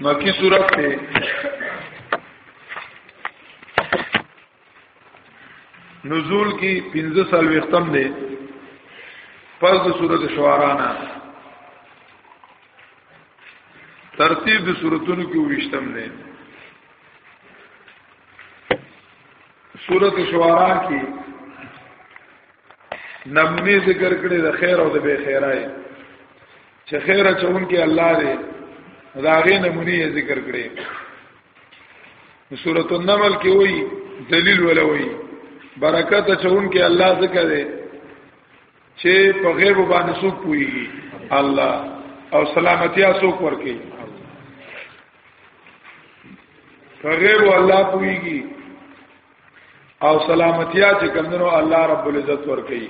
مکی صورت ته نزول کی 15 سال وختم دی پس د صورت شوارانا ترتیب د صورتونو کې وښتم دی صورت شوارا کې نمونه ذکر کړي د خیر او د بے خیرای چې خیر چون کې الله دې دا غي نمونه ذکر کړي سورۃ النمل کې وایي دلیل ولا وایي برکت چون کې الله ذکر دې چې په غیب باندې څوک پويږي الله او سلامتیا څوک ورکي په غیب الله پويږي او سلامتیا چې کمنو الله رب العزت ورکي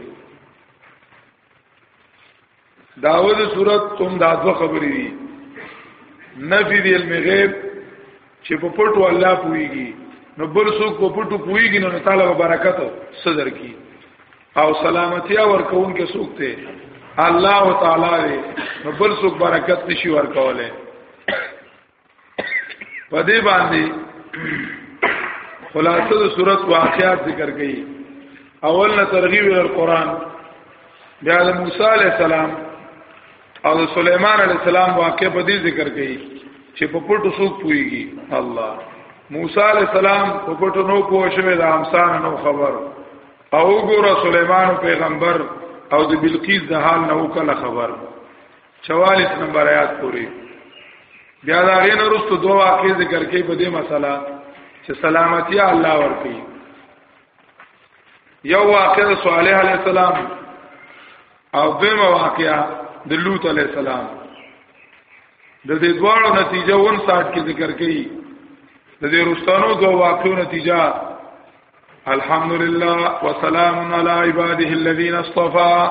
داود صورت کوم دا دو خبرې دي نفي دی علم غیب چې په پټو الله پويږي نو بل څوک په پټو پويږي نو تعالی برکت صدر کی او سلامتی ورکون کې څوک ته الله تعالی نو بل څوک برکت نشي ورکوله په دې باندې خلاصه د صورت واقعات ذکر کړي اول نه ترغیب ال قران بیا د موسی علی السلام او د سليمان علی السلام واقع په دې ذکر کړي چې په پټو څوک پويږي الله موسی علی السلام په پټو نو پوه شوی د امسان نو خبر او ګوره سليمان پیغمبر او د بلقیس د حال نو کله خبر 44 نمبر آیات پوری بیا دا غین ورستو دوه واقع ذکر کوي په دې مسله چې سلامتی الله ورکي یو واقع صالح علی السلام او دیمه واقع د لوط علی السلام د دې دواړو نتیجه ون سات کې ذکر کړي د دې رستانو دوه واقعو نتیجه الحمدلله وسلام علی عباده الذین اصطفى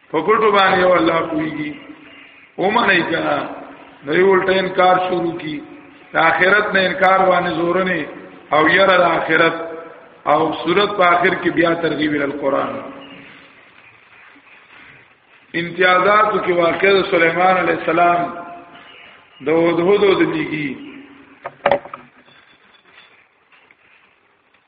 په ګټو باندې او الله کوي او منه کنا نو یو الټه انکار شروع کی د آخرت نه انکار باندې زورنه او یره د آخرت او صورت په آخر کې بیا ترغیب ال قران امتیازاتو کې واقع د سليمان عليه السلام د هدهد د دیږي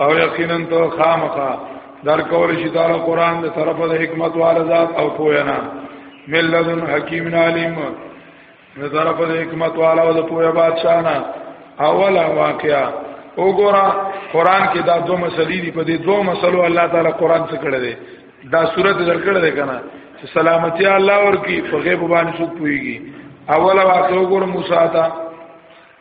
او یقینا تو خامخا در کول شي تعالی قران د طرف د حکمت وال ذات او پوینا ملذن حکیم علیم د طرف د حکمت وال او د پویا بادشاہ نه اوله واقعا وګوره قران کې دا دوه مسلې دي په دې دوه مسلو الله تعالی قران څخه کړه دي دا صورت درکړه ده کنه چې سلامتی الله ورکی په غیب باندې څوک پويږي اوله واقعا وګوره موسی ته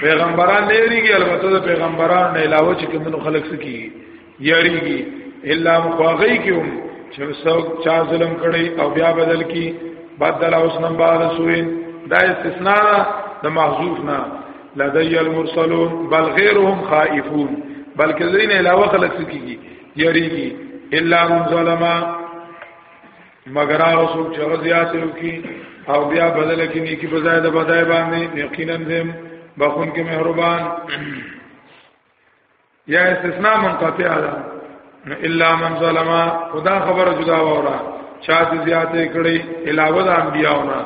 پیغمبران نه یریږي البته د پیغمبرانو نه علاوه چې کومو خلک سکی یریږي الا مخواغی کوم چې څوک چا ظلم کړي او بیا بدل کی بدل اوس نن بعد سوین دا استثناء د محذوف نه لدی المرسلون بل غیرهم خائفون بلکې دین علاوه خلک سکی یریږي الا من ظلمہ مگر هغه څوک چې هغه زیات وکي او بیا بدل کې نیکی په ځای د بدای باندې یقینا دیم بخون کې مهربان یا استثناء منقطع ده الا من ظلم خدا خبر جدا وره چا دې زیاتې کړې علاوه د انبیاونه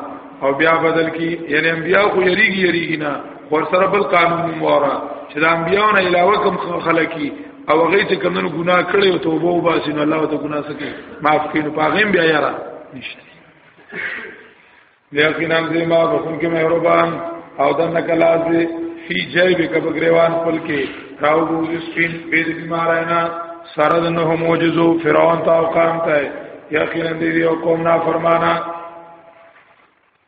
او بیا بدل کی یعنی انبیا خو یریږي یریږي نه ور سره بل قانون مورا چې د انبیاونه علاوه کوم خلک او هغه چې کوم نو ګناه کړي او توبه وباسي نو الله ته ګناه سکي معاف کړي نو پاغه بیا یارا نشته لیکن هم دې ما بخون کې مهربان او د نکلاز فی جای به کب گریوان خپل کې راو بوز سپین به دې بیماراینا سره د نو معجزو فرعون تا او قام ته یقینا دې یو قوم نا فرمانا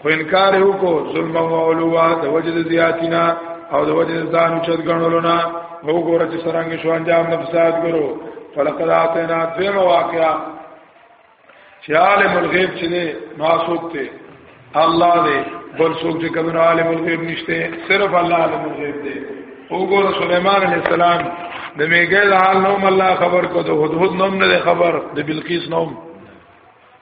خو انکار یو کو ظلم او علوا د وجد زیاتینا او د وجد ځان چت غنولو نه هو ګور چې سرنګ شو انجام نه فساد ګرو فلقد اتینا فی مواقع چې عالم الغیب چې نه ناسوب ته الله دې بل څوک چې کوم عالم الغیب نشته صرف الله عالم الغیب دی وګوره سليمان عليه السلام د میګل حال نوم الله خبر کو د هدهد نوم نه خبر د بلقیس نوم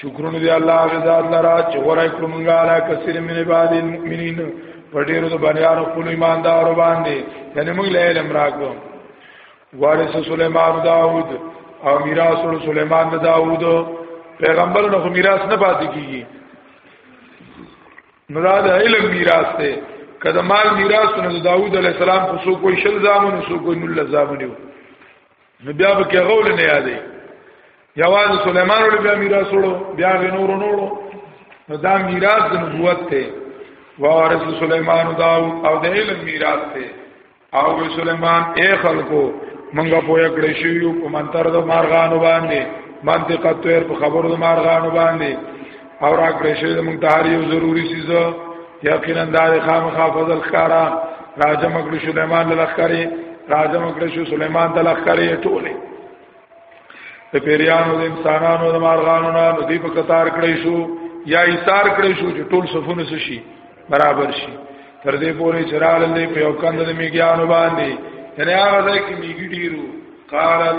شکرونه دی الله غزاد لرا چې ورای کړم غالا کثیر من عباد المؤمنین په ډیرو د بنیانو خپل ایماندارو باندې یعنی موږ له علم راکو وارث سليمان داوود او میراث سليمان داوود پیغمبر نو میراث نه پاتې کیږي نو دا د علم میراث دی کله مال میراث نو داوود علی السلام خو سو کوئی شل زامن سو کوئی نل زامن یو نو بیا به کې غول نه یادې یواز سليمان ول بیا میراث وړو بیا نور نورو نو دا میراث د نبوت ته وارث سليمان داوود او د علم میراث ته او سليمان اے خلکو منګه پویا کړی شو یو په منتر د مارغانو باندې منطقه تیر په خبرو د مارغانو باندې او را کړی شوی د مونږ تحری او ضروری سیز یقینا دار خام خافض الخارا راجم کړی سليمان د لخرې راجم کړی شو سليمان د لخرې ټوله د پیریانو د انسانانو د مارغانو نه د دې په قطار کړی شو یا ایثار کړی شو چې ټول صفونه شي برابر شي تر دې پورې چرال دې په یو کند د میګیانو باندې یعنی هغه ځای کې میګی ډیرو قالت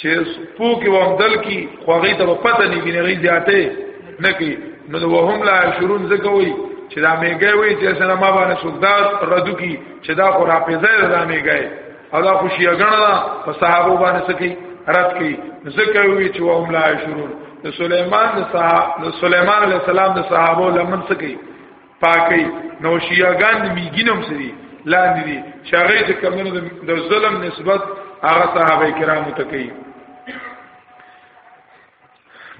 چې پو کې وام دل کې خوغې ته پته نه کې نه غي زیاته نه کې نو وهم لا شرون زکوي چې دا میګه وي چې سره ما باندې سودار ردو کې چې دا خو را پیځه دا میګه او دا خوشي غنړه په صحابه باندې سکی رد کې زکوي چې وهم لا شرون د سليمان د صحابه د سليمان عليه السلام د صحابه لمن سکی پاکي نو شیعاګان د میګینم سری لاندې دي چې هغه چې کمنو د ظلم نسبت هغه صحابه کرامو ته کوي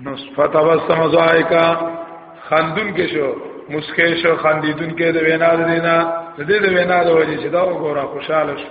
نو فتبسم زایکا خندون کې شو مسکه شو خندیدون کې د وینا د دینا د دې د وینا د وجې چې دا وګوره خوشاله شو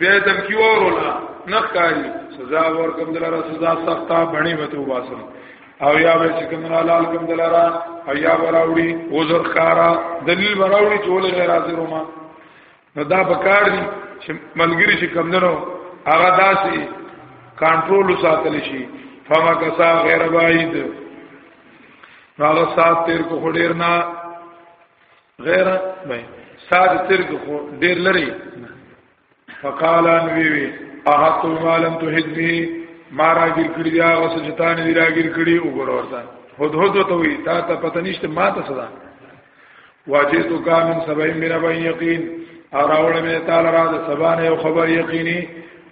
بیا دمکی ورولا نخکاری سزا ورکم دلارا سزا سختا بھنی بتو باسم او یا به چې کوم حلال کوم دلارا او یا براوړي وزر خارا دلیل براوړي چې ولې غیر حاضر ما نو دا بکار دي چې ملګری چې کوم دنو هغه داسې کنټرول ساتل شي فما کسا غیر بعید نو هغه سات تیر کو خډیر نه غیر مې ساده ترګ خو ډیر لري فقال ان وی وی احتو مالم تو هدنی ما راګیر کړی دا غس چې تا نه راګیر کړی وګورورتا هود هود ته وی تا ته پته نشته ما ته صدا واجه تو کا من سبعین من ابن یقین اراوړ می تعالی را د سبانه یو خبر یقینی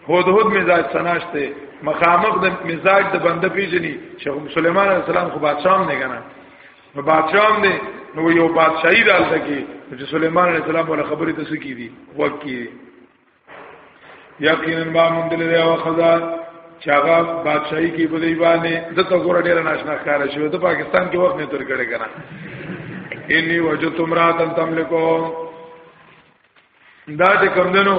هود هود مزاج سناشته مخامخ د مزاج د بنده پیجنی شیخ سليمان عليه السلام خو بادشاہ نه غنا نو بادشاہ هم دی نو یو بادشاہي دالته کې چې سليمان عليه السلام ولا خبرې ته سکی دي وکی یقینا ما مونږ له یو خدا چاغه بادشاہي کې په دی باندې د تو ګور ډیر ناشنا ښکار شو د پاکستان کې وخت نه تر کړي کنه انی وجو تمرا تن تملکو دا چې کم دنو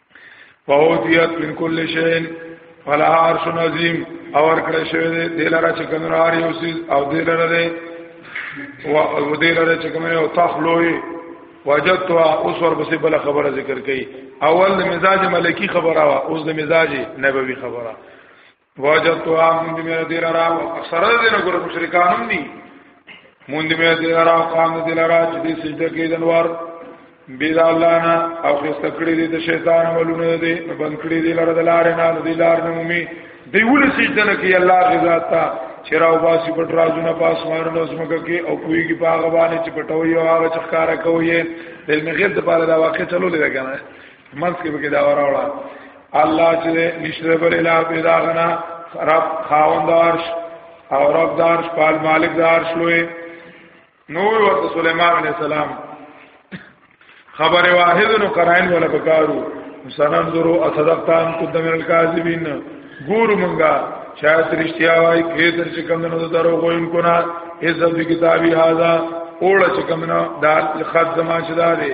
فوتیت من کل شین فلا عرش عظیم اور کړه شوی دی دلاره چې کوم هر یو سیز او دلاره دی او دلاره چې کوم یو تخلوی وجدت اوس ور پسې بل خبره ذکر کړي اول د مزاج ملکی خبره وا اوس د مزاج نبوي خبره واجتوا مونږ مې دې را او اکثر دې نه ګور مشرکانم ني مونږ مې دې را او قام دې را چې دې سجده کې دنوار بيد الله نه او خست کړې دې ته شیطان ولونه دې بند کړې دې لار دلار نه دې لار نه مومي دې ول سجده نه کې الله غزا تا چراو باسي پټ راځونه پاس مارنه سمګه کې او کوي کې باغ باندې چې پټوي او هغه چخکارا کوي دل مې غیر د پاره دا واقع چلو لږه نه منځ کې به دا وراوړه الله چې نشته بل اله پیدا غنا رب خاوند عرش او رب دارش پال مالک دارش لوی نو ورته سليمان عليه السلام خبر واحد نو قرائن ولا بکارو سننظرو اصدقتان قد من الكاذبين ګور مونږه شاید رښتیا وای کې تر چې کوم نه درو غوین کو نه هیڅ د کتابي هاذا اوړه چې کوم نه دا خط زما شدا دی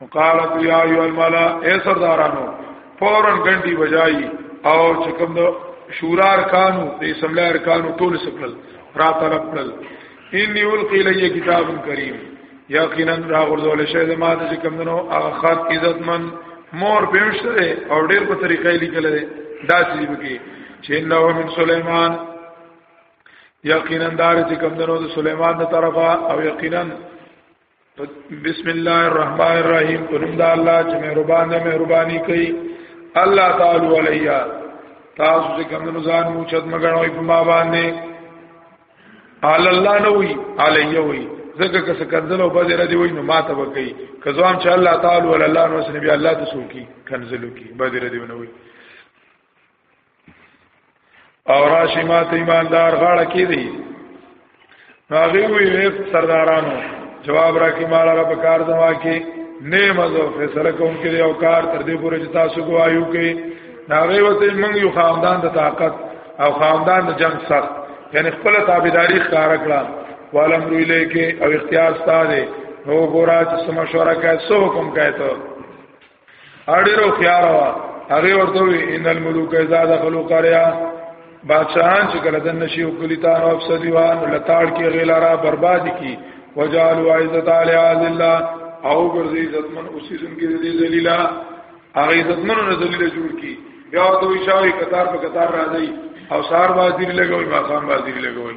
وقالت یا ایو الملا اے سردارانو فورن غنډي بجای او چې کوم د شورا ارکانو د اسمبلی ارکانو ټول سپل را طلب کړل انی القی الی کتاب کریم یقینا را غرزول شه د ماده چې کوم نو هغه خط عزتمن مور پېښته او ډېر په طریقې لیکل دي دا چې بکی چې نو من سليمان یقینا دار چې کوم نو د سليمان تر طرفه او یقینا بسم الله الرحمن الرحیم پرم دا الله چې مهربان دی مهرباني کوي الله تعالی علیا تاسو چې کوم نو ځان مو چت مګنوي په ما باندې عل الله نو وی علی وی زکه که څه کنزلو په دې را دی وی نو ماته وکي کزوام چې الله تعالی ول الله نو سن بیا الله ته سوکی کنزلو کی په دې را دی نو وی او راشي ما ته ایماندار غاړه کې دی هغه وی سردارانو جواب راکې مال را په کار زما کې نه مزو فیصله کوم کې یو کار تر دې پورې چې تاسو ګوایو کې ناغه وته موږ یو خاندان د طاقت او خاندان د جنگ سخت یعنی خپل تابعداري ښکار کړه والم روی لکه او اختیار ستاره نو ګورا چې سم مشوره کوي سو حکم کوي ته اړیرو خياروا هغه ورته وی ان الملوک اذا دخلوا قريه بادشاہان چې کله دن شي او کلی تان او افسدیوان لتاړ کې غیلارا برباد کی وجالو عزت علی عز الله او ګرځي عزتمن اوسې څنګه دې ذلیلا هغه عزتمن نه ذلیلا جوړ کی بیا ته وی شاوی قطار په قطار راځي او سار بازی لګوي ماقام بازی لګوي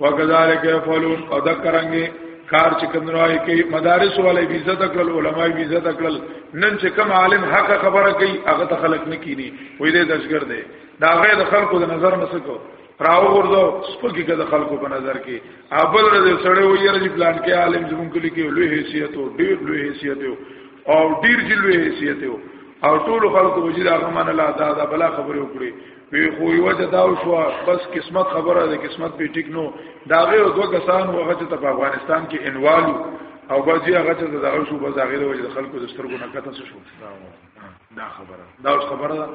وکذالک یفعلون او ذکرانګي کار چې کوم راي کوي مدارس والے ویزه تکل علماء ویزه تکل نن چې کوم عالم حق خبره کوي هغه ته خلق نه کینی وې دې دشګر دی دا غیر د خلکو د نظر نه سکو راو ورځو سپکی کده خلکو په نظر کې ابل رضی سړی وې یره چې پلان کې عالم زمون کلی کې لوی حیثیت او ډیر لوی حیثیت او ډیر جلوی حیثیت او ټول خلکو وجود هغه منله دا دا بلا خبره وکړي وی خو یو ته دا شو بس قسمت خبره ده قسمت به ټیک نو دا غیر دوه کسان وغه چې په افغانستان کې انوالو او بځي هغه چې دا شو بس هغه د وجه خلکو د سترګو نه کته شو دا خبره دا خبره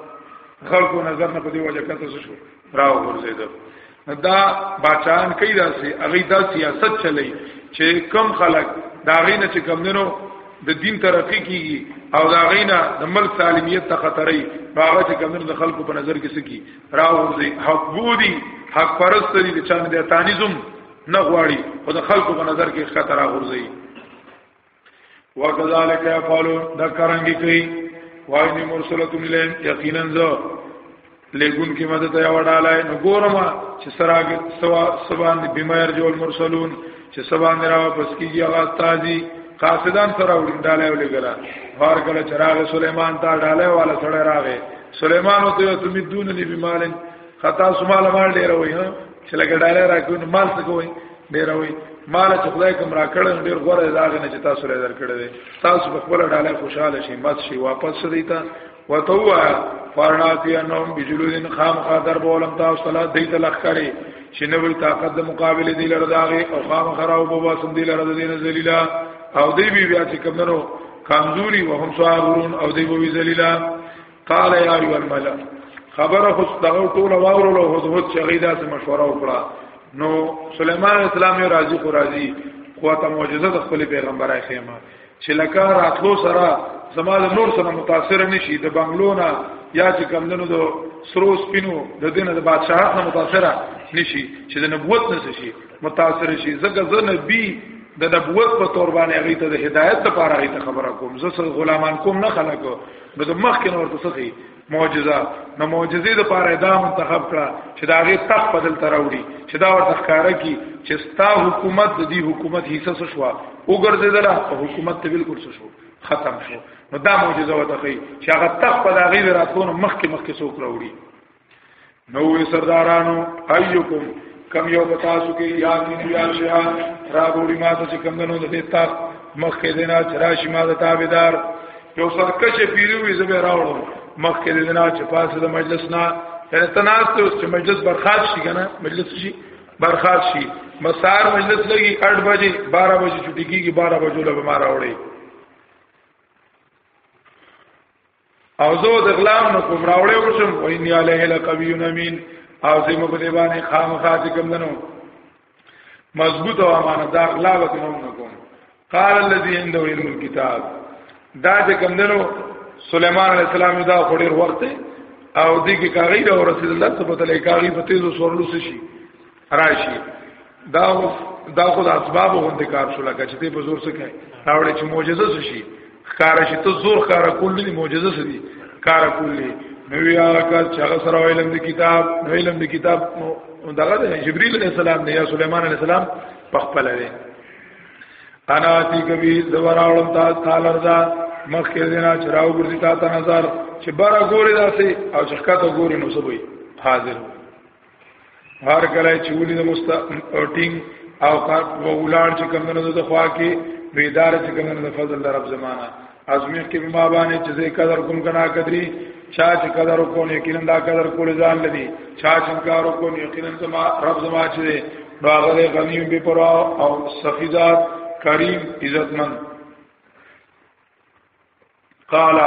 خلکو نظر نه په دی وجه کته شو راو ورزیدل دا بچان کوي دا سي هغه دا سیاست چلی چې کم خلک دا غینه چې کم دنو د دین ترقی کیږي او دا غینه د ملک سالمیت ته خطرې هغه چې کم دنو د خلکو په نظر کې سکی راوځي حق بودی حق پرست دي چې چانه د تانیزم نه غواړي او د خلکو په نظر کې خطر راغورځي وکذالک یفعلون دا کرانګي کوي وای دې مرسلتون لین یقینا زه لګون کې مدد یا وډالای نو ګورم چې سراغ سوا سبان دې بیمار جوړ مرسلون چې سبان را واپس کیږي هغه تازي قاصدان سره وډالای ولګلا هر کله چراغ سليمان تا ډالای والا سره راغې سليمان او ته تمې دون نه بیمارن خطا سمال مال ډیر وای ها چې لګډالای راکو نو مال څه کوي ډیر وي مال چې خدای کوم راکړل ډیر غوړه داغه نه چې تاسو لري درکړل دي تاسو په خپل ډاله خوشاله شئ مت شي واپس دی ته وتوا فرناتی انهم بجلودن خام خاطر بولم تاسو صلاح دی ته لخ کړي چې نه وي طاقت د مقابله دی لره داغه او خام خراو بابا سم دی لره دین ذلیلا او دی بیا چې کمنو کمزوري وهم صابرون او دی بوي ذلیلا قال يا ايها الملأ خبره خو دغه ټول واورو له هدهد چې غیدا سره مشوره وکړه نو سليمان اسلام راضي خو راضي خو ته معجزه د خپل پیغمبر اخیمه چې لکه راتلو سره زمال نور سره متاثر نشي د بنگلونا یا چې کمندونو د سرو سپینو د دینه د بادشاہت نه متاثر نشي چې د نبوت نه شي متاثر شي زګه زه نبی د نبوت په تور باندې هغه ته د هدایت لپاره هغه خبره کوم زه غلامان کوم نه خلکو نو د مخ کې نور څه شي معجزه نو معجزه د پاره دا منتخب کړه چې دا غي تخ بدل تراوړي چې دا ورته ښکارا کی چې ستا حکومت د دې حکومت حصہ څه شو وګرځیدله او حکومت ته بالکل څه شو ختم شو نو دا معجزه وته کوي چې هغه تخ په دا غي راتلون مخ کې مخ کې څوک راوړي نو وی سردارانو ايکم کم یو بتاسو کې یا کی بیا شیا را بوړي ما ته کم دنو د دې تا مخ کې دینا چراشی ما ته تابعدار یو سرکش پیروي زبې راوړم مخ کې دینا چې پاسه د مجلس نه یعنی تناس ته چې مجلس برخاست شي کنه مجلس شي برخاست شي مسار مجلس لګي 8 بجې 12 بجې چټي کیږي 12 بجو له ما راوړي او زه د غلام نو کوم راوړې وشم او ان علیه لقوی امین او زه مو په دی باندې خامخا چې کوم دنو مضبوط او امانتدار غلا وکم نو کوم قال الذي عنده علم الكتاب دا چې کوم دنو سليمان عليه السلام دا خوري وخت او دې کې کاغی دا ورسېدل ته په تلې کاغی په تیزو سورلو شي راشي دا دا خو د اسباب غوندې کار شو لکه چې ته په زور څه کوي راوړې چې معجزه څه شي خار شي ته زور خار کول دي معجزه څه دي کار کول دي نو یا کال چې هغه سره علم د کتاب نو علم د کتاب دغه د جبرئیل علیہ السلام دی یا سليمان علیہ السلام په خپل دی انا تی کبي زوراولم تا تعالی رضا مخکې دینا چراو ګرځي تا ته نظر چې بارا ګوري داسې او چې ښکته ګوري نو سبوي حاضر هر کله چې ولې د مستقټینګ او قات و ولار چې کمنو د خوا کې ویدار چې کمنو د فضل رب زمانہ ازمیخ کې بما باندې چې قدر کوم کنا قدرې چا چې قدر کو نه یقینا دا قدر کول ځان لدی چا چې کار کو نه یقینا زما رب زما چې باغله غنیم به پر او سخیزات کریم عزتمن قال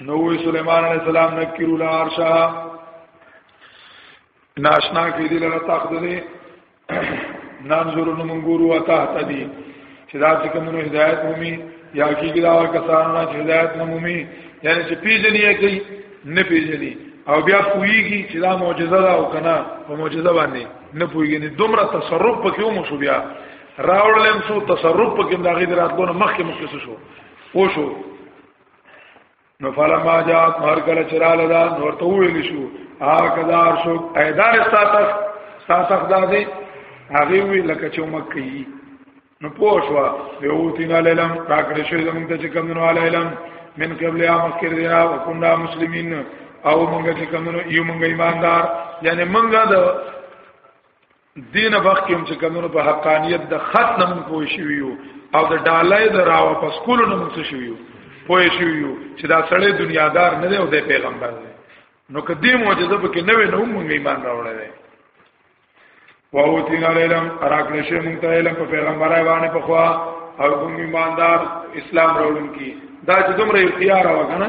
نو سليمان عليه السلام نکرو العرشا ناشنا کې دي لره تخت دي ننظر نو منګورو اته تدي چې دا چې کومه هدايت مومي یا کېږي دا کسانو نه چې هدايت نه مومي یعنی چې پیژنې کوي نه پیژنې او بیا پوېږي چې دا معجزه ده او کنه په معجزه باندې نه پوېږي دومره تصرف پکې مو شو بیا راوړلم سو تصرف پکې دا غي دراتلو مخکې مخکې شو پوه شو نو فلما جات هر کله چراله دا نور ته ویل شو ها کدار شو ایدار استاتخ استاتخ دا دی هغه وی لکه چې مکه نو پوه شو یو تین علم راکړې شو زمونږ ته چې کوم نو علم من قبل یا مخکې دینا او کنا مسلمین او مونږ چې کوم نو یو مونږ ایماندار یعنی مونږ د دین وخت کې چې کمونو په حقانیت د خط نم پوه شوی او د ډالۍ د راو په سکول نم څه شوی پوه شوی چې دا سړی دنیادار نه دی او د پیغمبر دی نو کدی معجزه به کې نه وي نو موږ ایمان راوړل دی وو تین علم راکړې شه موږ ته علم په پیغمبرای باندې په خوا او کوم ایماندار اسلام راوړم کی دا چې دومره اختیار او کنه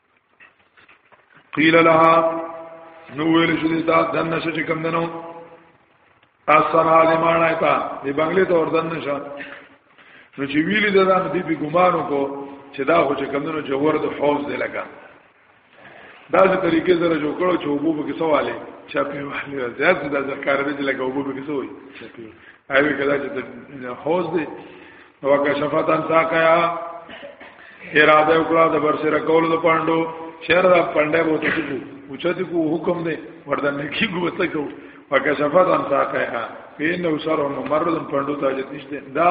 قیل لها نو ویل شو دا دن نشه چې کم دنو اصلا عالمان آیتا دی بنگلی تا وردن نشه نو چې ویلی دا دان دی پی گمانو کو چې دا خو چې کم دنو جوور دا حوز دی لکا دا سه طریقې سره جو کړو چې وګو به کیسه والے چاپی والی زیات دا ذکر دی چې لکه وګو به کیسه وي چاپی ایوی کدا چې حوز دی وکشفت ان ساقیا اراده وکړه د برسره کول د پاندو شهر د پاندې وو ته کو اوچته کو حکم دی ورته نکی کو وته کو وکشفت ان ساقیا پین او سره ممرد پاندو ته جت نشته دا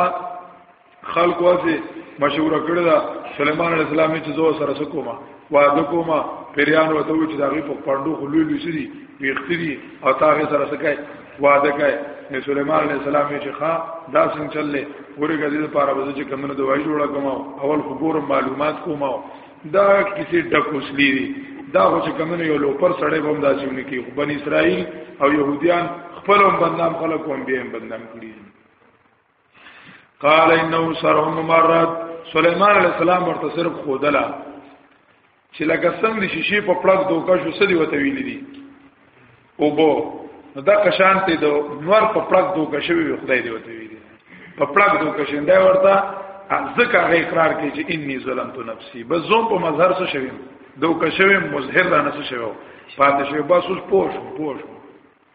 خلق واسه مشوره کړل سليمان عليه السلام چې زو سره سکوما واده کومه پیرانو ته وچ داغي په پاندو خلوی لوي سری ویختری او تاغه سره سکای واده کای نه سليمان عليه السلام چې ښا دا څنګه چللې ورګه دې لپاره به چې کمنه دوايي جوړه کوم اول خو ګور معلومات کوم دا کسی ډک وسلی دي دا خو چې کمنه یو لوپر سړی بم داسې ونی کی بن اسرائیل او يهوديان خپلوم بندام خلکو هم به بندام کړی قال انه سر ممرد سليمان عليه السلام ورته صرف خودلا چې لکه څنګه د شیشې په پړک دوکا شو سدي وته ویلې دي او بو دا کشان ته دو نور په پړک دوکا شوی خدای دی وته ویلې په پړک دوکا شنده ورته ځکه هغه اقرار کوي چې انی ظلمت نفسي بس زوم په مظهر څه شوی دوکا شوی مظهر نه څه شوی پاتې شوی بس اوس پوښ پوښ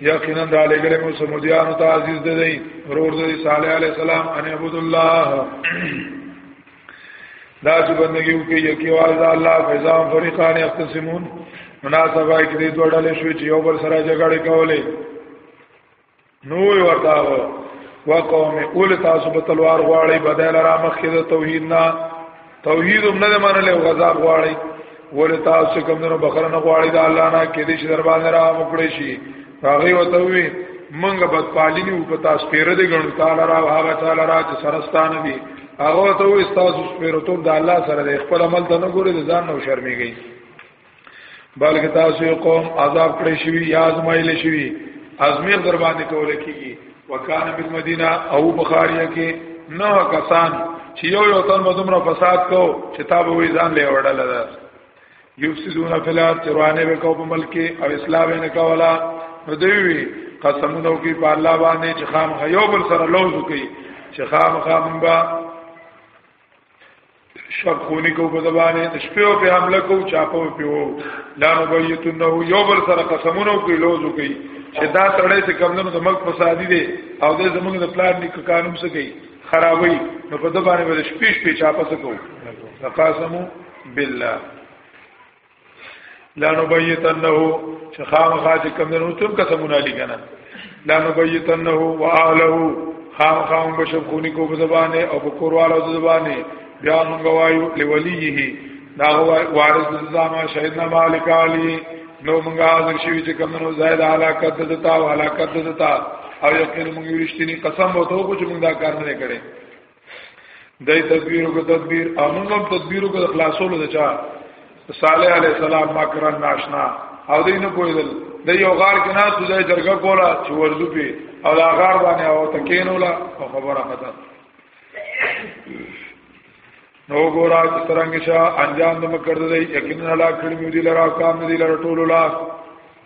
یقینا د لګره مو سمودیانو ته عزیز ده دی ورور دی صالح علی السلام ان عبد الله دا چې بندگی وکي یکی واز الله فزام فرقان یختصمون مناسبه کې دې دوه ډلې شو چې یو بل سره جګړه کولې نو ورته وقوم اول تاسو په تلوار غواړي بدل را مخکې د توحید نه توحید هم نه منل او غزا غواړي ول تاسو کوم نه بخره نه غواړي دا الله نه کې دې شر باندې را مکړې شي هغه وته وي منګه بد پالینی او پتا سپیره دې ګڼو تعالی را هغه تعالی را چې سرستان دي هغه ته وي تاسو سپیره ته د الله سره خپل عمل ته نه ګوري ځان نو شرمېږي بلکې تاسو یو قوم عذاب کړی شوی یا ازمایل شوی ازمیر در باندې کول کیږي وکانه په مدینه او بخاریه کې نو کسان چې یو یو تن مزمره فساد کو چې تا به وې ځان له وړل ده یفسدون فی الارض چروانه به کو په ملک او اسلام نه کولا نو دوی قسمونو کې په الله باندې چې خام هيو بل سره لوز کوي چې خام خام با شب خونی کو په زبانه د شپې او په حمله کو چاپو پیو لا نبیت انه یو بل سره قسمونو کوي لوزو کوي چې دا تړې چې کمندونو د ملک فسادي دي او د زمونږ د پلان نیک قانون څه کوي خرابوي نو په زبانه باندې شپې شپې چاپو څه کو قسمو بالله لانو بیتنه چې خامخا چې کوم نو تم قسمونه لګنه لانو بیتنه واهله خامخا هم بشکونی کو په زبانه او په کوروالو زبانه بیا هم گوايو لولیه دا وارث زما شهیدنا مالک علی نو موږ حاضر شوی چې کوم نو زائد علاقت دتا او علاقت دتا او یقین موږ رښتینی قسم وته کو چې موږ دا کار نه کړی دای تدبیر او تدبیر امون هم تدبیر او خلاصولو د چا صالح علی السلام مکرن ناشنا او دین په دل د یو غار کې نه د جرګه کولا چې ورزو په او دا غار باندې او تکینولا او خبره خطر نو ګورا چې څنګه شاه انجام د مکر دی یقینا لا کړی دی لرا کام دی لرا ټول لا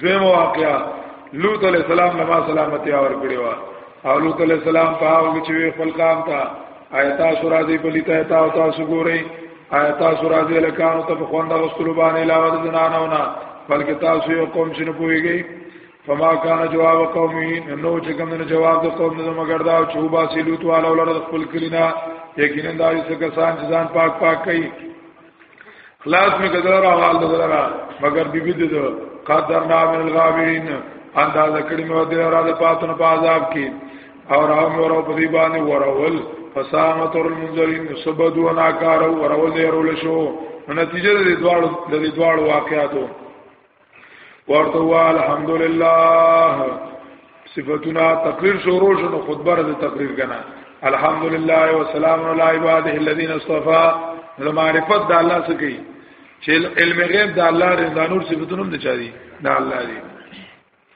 دویمه واقعا لوط علیہ السلام لما سلامتی اور کړی و او لوط علیہ السلام په هغه چې خپل قام ته آیات سورا دی په لیته آیات او تاسو ګورئ آیات سورا دی لکانو ته په خوند غسل باندې علاوه د زنانو نه بلکې تاسو یو قوم شنو پويږئ فما کان جواب قومي نو چې کوم نه جواب د قوم نه مګر دا چې وباسي لوط والا ولر خپل کلینا یقینا دا یې څه کسان چې ځان پاک پاک کوي خلاص می قدر حال دغرا مگر بی بی دو قدر نام الغابرین انداز کړي مو دې را ده پاتنه په عذاب کې او راو مې ورو په دې باندې ورول فسامت المنذرین سبدو ناکارو ورول دې رول شو نتیجه دې دوړ دې دوړ واقعاتو ورته وا الحمدلله صفاتنا تقریر شروع شنو خطبه د تقریر کنا الحمدلله والسلام علی عباده الذین اصطفى نو معرفت د الله څخه کی چې علم غیب د الله رضا نور صفاتونو هم د چاري د الله دی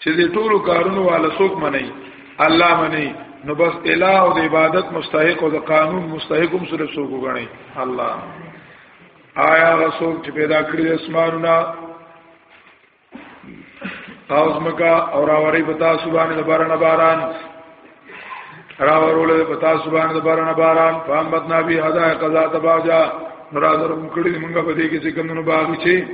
چې دې ټولو کارونو والا څوک مني الله مني نو بس اله او د عبادت مستحق او د قانون مستحق هم سره څوک غني الله آیا رسول چې پیدا کړی اسمانونه تاسو مکا اور اوری بتا سبحان الله باران باران راورول په تاسو باندې د باران باران فهمت نبی حدا قضا تباجا نورازر کړي موږ په دې کې چې کومونو باغ شي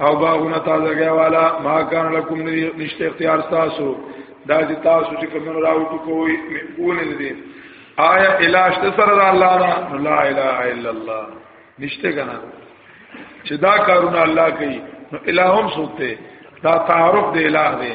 او باغونه تازه غیا والا ما کان لکم نشته اختیار تاسو دا چې تاسو چې کومونو راو ټکوي مقبول دي آیا الاش ته سره د الله نه لا اله الا الله نشته کنه چې دا کارونه الله کوي نو الہم سوته دا تعارف د الہ دی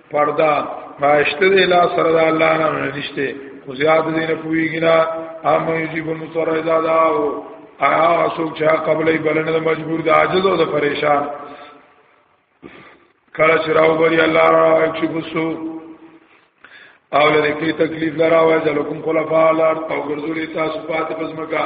پردا راشته دی لا سره د الله نه نشته خو زیاد دې نه پويږي نه هم یجیب المضطر اذا دعاه ایا سوک چې قبلې بلنه مجبور د عاجز او د پریشان کله چې راو بری الله را چې بوسو او لري کې تکلیف لراوي ځلکم خلفاء الارض او ګرځولې تاسو پاتې پزمکا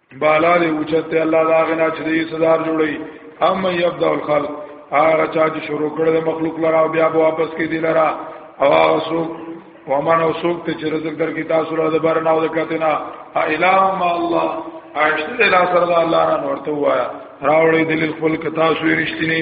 بالا دې اوچته الله دا غنا چې دې صدر جوړي ام يبدا الخلق هغه چا چې شروع کړ د مخلوق لرا او بیا واپس کې دی لرا او هغه سوق ومن او سوق ته چې رزق در کې تاسو را د برنا او د کتنا الا ما الله اشته لا سره الله را ورته وایا راوړې دلیل خپل کتاب سوی رښتینی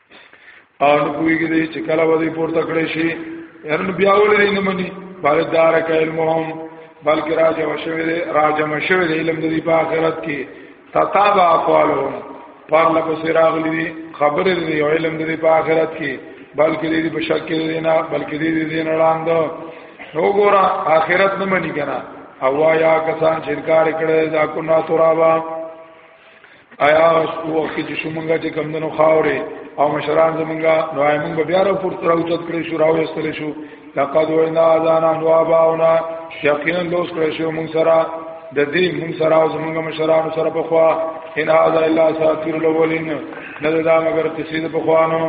او نو کویږي دې چې کله ودی پورته کړی شي ان بیا ولې نه مني بل دار کلمهم بلکې راځه وشوي دې راځه مشوي دې علم دې په آخرت کې تتابع اقوالهم پر لپس راغلي دي خبرې دې او علم دې په آخرت کې بلکې دې په شک کې دې نه بلکې دې دې نه وړاند نو ګورا آخرت نه مني کنه او یا کسان چې انکار کړي دا کو نا ترابا آیا اوس وخت چې شومنګا چې کمندونو خاورې او مشران زمونږه نو موږ بیا را پورته راوچت کړی شو راوېستل شو لقد وینا ازانا نو اباونا یقینا لوس کړی شو موږ سره د دې موږ سره او زمونږه مشران سره په خوا ان هاذا الا ساتیر الاولین نه دا مگر تسید په خوانو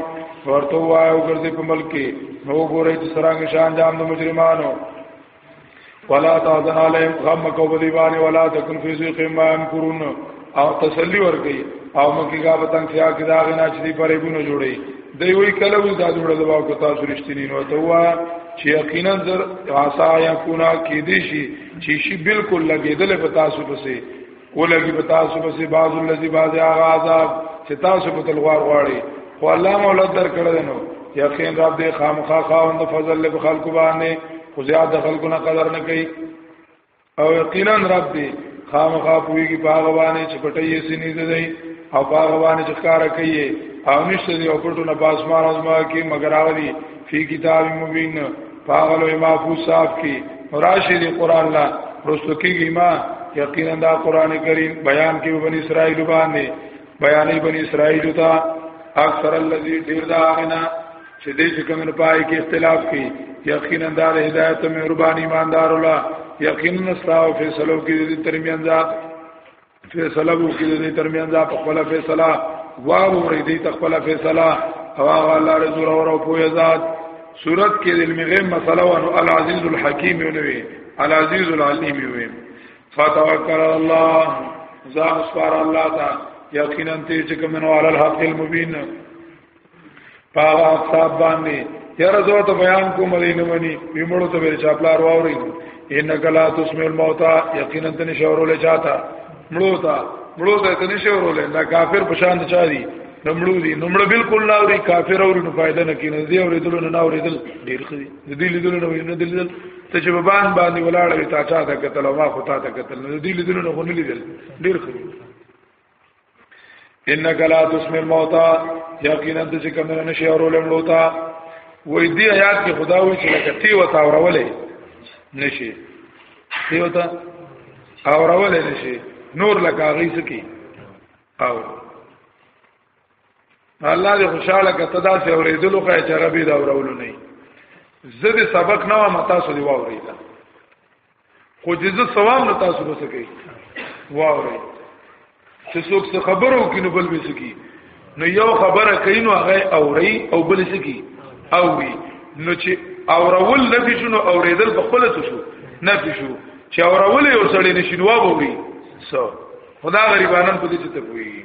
ورته وایو ګرځي په ملک کې نو ګورې چې سرانګ شان جام د مجرمانو ولا تحزن عليهم غم کو بدیوان ولا تکن فی ذیق ما يمكرون او تسلی ورګي او مکه کا بتن سیا کی دا غنا چې دی پرې بونه جوړي دی وی کله وی دا جوړه دوا کو تاسو رښتینی نو ته وا چې یقینا در عسا یکونا کې دي شي چې شي بالکل لګیدل په تاسو پسې ولګي په تاسو پسې بعض الذي بعض هغه عذاب چې تاسو په تلوار غواړي خو الله مولا درکړل نو یقین رب دې خامخا خاوند فضل له خلق باندې خو زیاد خلکو نه قدر نه کوي او یقینا رب دې خامخا پويږي په هغه باندې چې پټي یې سینې دی او په هغه باندې چې کار کوي او نشته دی او پټو نه پاسمان ازما کې مگر اولی فی کتاب مبین پاغلو محفوظ صاحب کی راشی دی قران لا رسو کیږي ما یقینا دا قران کریم بیان کې بنی اسرائیل باندې بیانې بنی اسرائیل ته اکثر الذی ډیر دا غنا چې دې چې کوم پای کې اختلاف کی یقینا دا هدایت مهرباني ایماندار الله یقینا ساو فیصلو کې دې ترمنځ فیصله وکړي د دې ترمنځ په خپل فیصله واوري دې تخپل فیصله او هغه الله رسول او په ذات صورت کې د علم غیب مسله وانه العزیز الحکیم وي العزیز العلیم وي فتوکل الله ځان سپار الله تا یقینا ته چې کومنو علی الحق المبین پاغه صاحب باندې یاره زه ته بیان کوم دې نه مني ویمړو ته ویل چاپلار واوري ان کلا تسمع الموت یقینا تن شورول چاته مړو ته مړو ته تن شورول نه کافر پشان چا دي نمړو دي نمړ بالکل نه اوري کافر اوري نو فائدہ نه کینې دی اوري دل نه اوري دل ډیر خدي د دې لیدل نه وینې دل دل ته چې بان باندې ولاړ وي تا چا ته قتل ما خو تا ته قتل نه دې لیدل نه غونې لیدل ډیر خدي انک لا تسمع الموتى یقینا د چې کوم نه شي اورول مړوتا وې دې آیات کې خدا وی چې لکه تی وتا اورولې نشي تی وتا اورولې نشي نور لکه غي سکی او الله دې خوشاله کته دا چې اورېدلو خو چې ربي دا اورول نه زه دې سبق نه ما تاسو دی واورېدل خو چې زه سوال نه تاسو به سکی واوري چې څوک څه خبرو کې نو بل به سکی نو یو خبره کوي نو هغه اوري او بل سکی اوري نو چې اورول نه دي شنو اوریدل په خپل څه شو نه دي شو چې اورول یو سړی نشینوا ووري سو خدا غریبانان په دې څه ته کوي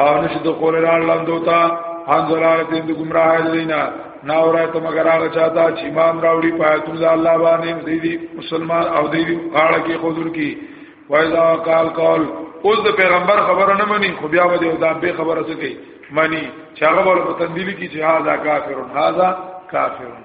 او نشي د قول لار لاندو تا ان زلال دین د گمراه دینا نا اورای ته مگر هغه چاته چې ایمان راوړي پاتون د الله باندې دی دی مسلمان او دی دی اړه کې خودل کی وایذا قال قال اوس د پیغمبر خبره نه مني خو بیا به د دا به خبره څه کوي مني چې هغه ول په تندلی کې چې هاذا کافرون هاذا کافرون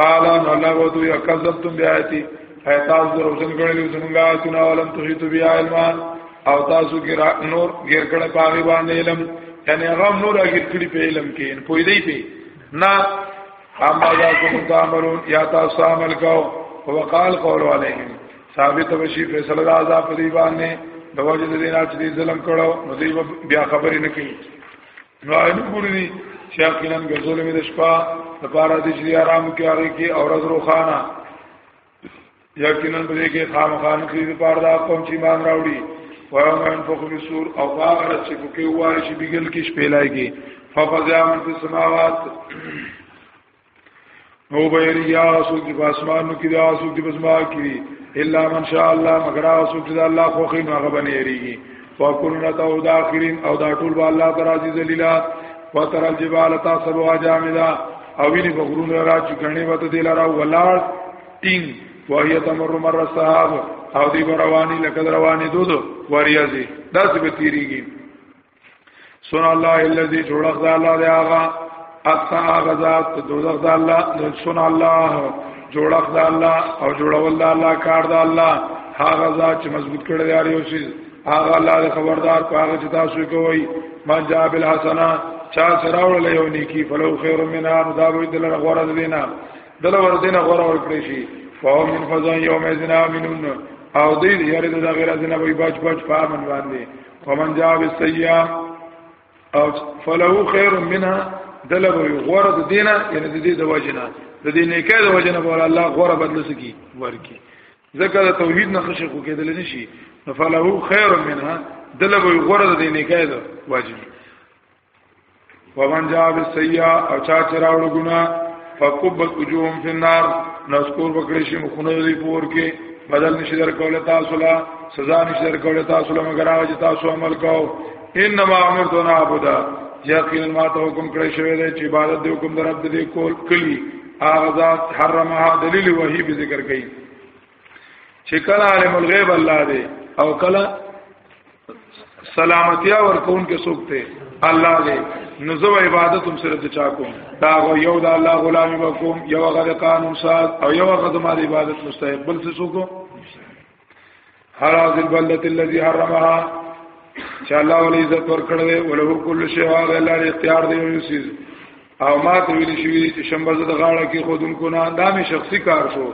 قال ان الله ودو یا کذبتم بیااتی اي تاسو دروژن کړل زمونږه آیتونه ولم تحیتو بیا علم او تاسو ګر نور ګر کړه پاغي باندې علم یعنی هغه نور هغه کړي په علم کې ان پوی دی په نه اما ذا کوم تعملون یا تاسو عمل کاو وقال قول علیهم ثابت وشي فیصله د عذاب دی باندې د وجه د دینه چې ظلم کړو نو دی بیا خبرې نه کوي نو عینو ګوري دي چې یقینا ګرځولې مې د شپه لپاره د چې آرام کې هغه کې او ورځ روخانه یقینا په دې کې خامخان کې د پاره دا قوم چې مان راوړي وایو من فوق بسور او هغه چې په کې واري چې بګل کې شپې لایږي ففزع من في السماوات او بیر یا سو کی پاسمانو کی دا سو کی بزما کی الا من شاء الله مگر سو کی الله خو خین هغه بنیریږي فکلنا تو داخرین او دا ټول با الله ترازی ذلیلا وتر الجبال تاسروا جامدا او ویني په غرونو را چې غنی وته دی لاره ولاړ ټینګ وهي تمر مر صحاب او دی رواني لکه رواني دود وریازي داسې به تیریږي سن الله الذي جوړخ د الله دی هغه اقصا هغه ذات دوزخ د الله سن الله جوړخ د الله او جوړول د الله کار د الله هغه ذات چې مضبوط کړی دی یو شی هغه الله خبردار په هغه چې تاسو کوی ما جاء بالحسنه چا سراول له یو نیکی فلو خیر منها مداوی دل غره دینا دل ور دینا غره ور کړی شي فهم من فزان یوم ازنا منون او دې یاره د غیر ازنا وای بچ بچ فامن باندې فمن جاء بالسيئه او فله خير منها دلب غره د دینه یعنی د دې د وجنه د دې نیکه د وجنه بول الله غره بدل سکی ورکی ځکه د توحید نه خشې کو کېدل نشي فله خير منها دلب غره د دې نیکه د وجنه ومن جا بالسیئه او چا چې راوړو ګنا فقبت وجوههم فی النار نذكر وکړي شي مخونه دې پور کې بدل نشي در کوله تاسو لا سزا نشي در کوله تاسو لا مگر هغه چې تاسو عمل کو انما امرت ان اعبد یقینا ما ته حکم کړی شوی دی چې عبادت دې حکم در عبد دې کول کلی اغذات حرمها دلیل وحی به ذکر کړي چې کله عالم الغیب الله دی او کله سلامتیا ورکون کې څوک دی الله دی نو زو عبادت هم سره د چا کوم دا یو د الله غلام وکوم یو غره قانون ساز او یو غره د مال عبادت مستحق بل څه څوک هر از البلد الذي حرمها چې الله ولې عزت ورکړي ولو کل شی واغ الله اختیار دی یو سیز او ما ته ویل شوی چې شنبه زده غاړه کې خودونکو نه دا می شخصي کار شو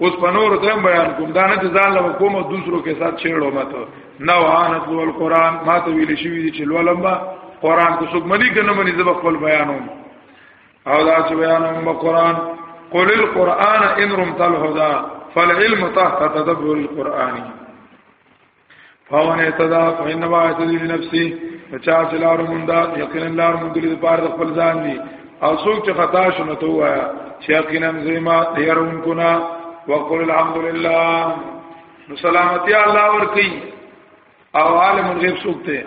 اوس په نور ته بیان کوم دا نه چې ځان له کومو دوسرو کې سات چېړو ماته نو ان تل القرآن ما ته ویل شوی چې لولمبا قرآن کو څوک منی کنه منی زب خپل بیانوم او دا چې بیانوم قرآن قل القرآن ان رمت الهدى فالعلم تحت تدبر القرآن فاون اعتدا فإنما اعتدي لنفسي چا چې لار مونږ دا یقینا لار مونږ دې په اړه خپل ځان دي او څوک چې خطا شونه ته وایا چې یقینا زما يرون کنا وقل الحمد لله نو سلامتی الله ورکی او عالم الغیب څوک ته